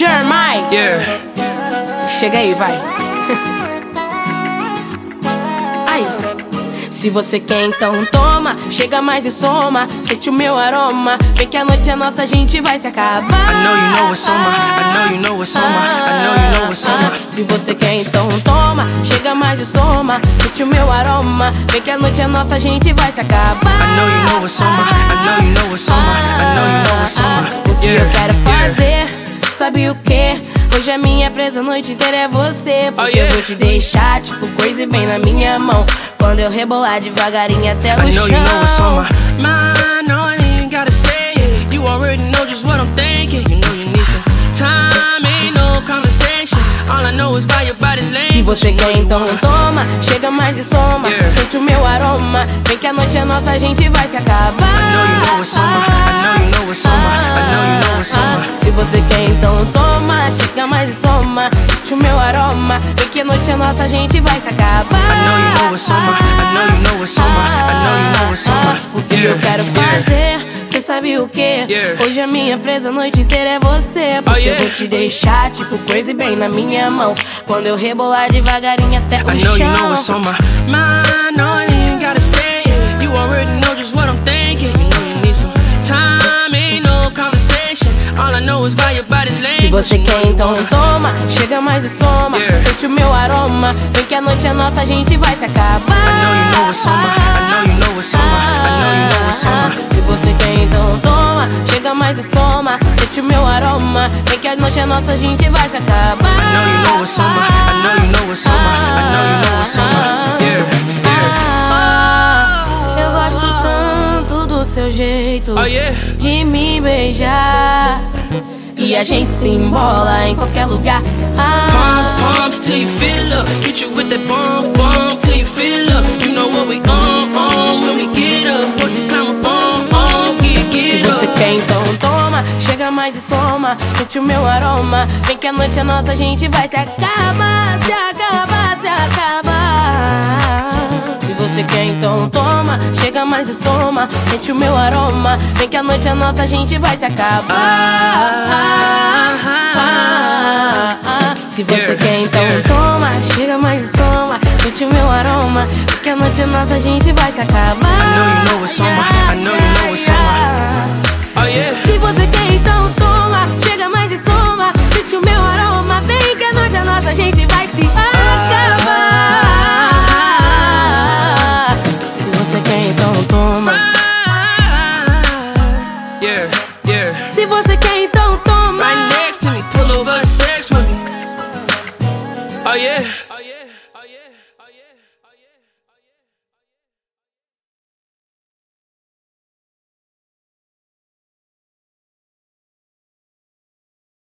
Yeah. Chega aí, vai. Ai. Se você quer, então toma. Chega mais e soma. Sente o meu aroma. Vem que a noite é nossa, a gente vai se acabar. I know you know it's summer. I know you know it's summer. I know you know it's summer. Se você quer, então toma. Chega mais e soma. Sente o meu aroma. Vem que a noite é nossa, a gente vai se acabar. I know you know it's summer. I know you know sabe o que? Hoje a minha presa a noite inteira é você. Porque Oh, yeah. eu vou te deixar, tipo, crazy bem na minha mão. Quando eu rebolar devagarinho até o I know chão. you know. Man, no, I ain't gotta say it. You already know just what I'm thinking. You know you need some time, ain't no conversation. All I know is by your body language. Se você quer, então want. toma. Chega mais e soma. Yeah. Sente o meu aroma. Vem que a noite é nossa, a gente vai se acabar. I know you know it's summer. I know you know it's summer. I know you know então toma. Chega mais e soma. Sente o meu aroma. Vem que a noite é nossa, a gente vai se acabar. I know you know it's summer. I know you know it's summer. I know you know it's summer. O que Yeah, eu quero yeah. fazer, cê sabe o que? Yeah. Hoje a minha presa a noite inteira é você. Porque Oh, yeah. eu vou te deixar, tipo, crazy bem na minha mão. Quando eu rebolar devagarinho até o I know chão. you know it's summer. Man, no, Se você quer, então toma. Chega mais e soma. Sente o meu aroma. Vem que a noite é nossa, a gente vai se acabar. I know you know it's summer. I know you know it's summer. I know you know it's summer. Se você quer, então toma. Chega mais e soma. Sente o meu aroma. Vem que a noite é nossa, a gente vai se acabar. I know you know it's summer. I know you know it's summer. I know you know it's summer. Yeah, eu gosto tanto do seu jeito. Oh yeah. de me beijar. E a gente se embola em qualquer lugar. Palms, Ah, palms till you feel up. Hit you with that bomb, bomb till you feel up. You know what we on, on when we get up. Climb up on, on, get, se get você up. quer, então toma. Chega mais e soma. Sente o meu aroma. Vem que a noite é nossa, a gente vai se acabar. Se acabar, se acabar. Se você quer, então toma. Chega mais e soma. Sente o meu aroma. Vem que a noite é nossa, a gente vai se acabar. Ah, ah. Se você quer, então toma. Chega mais e soma. Sente o meu aroma. Porque a noite é nossa, a gente vai se acabar. I know you know it's summer. I know you know it's summer. Oh yeah. Oh yeah. Oh yeah.